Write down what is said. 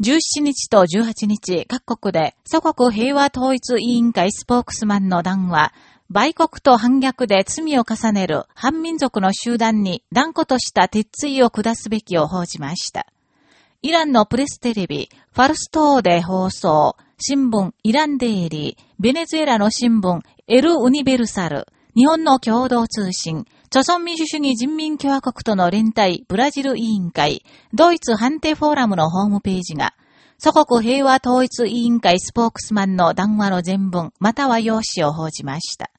17日と18日、各国で祖国平和統一委員会スポークスマンの談話、売国と反逆で罪を重ねる反民族の集団に断固とした鉄槌を下すべきを報じました。イランのプレステレビ、ファルストーで放送、新聞イランデイリー、ベネズエラの新聞エル・ウニベルサル、日本の共同通信、朝鮮民主主義人民共和国との連帯ブラジル委員会、ドイツ判定フォーラムのホームページが、祖国平和統一委員会スポークスマンの談話の全文、または用紙を報じました。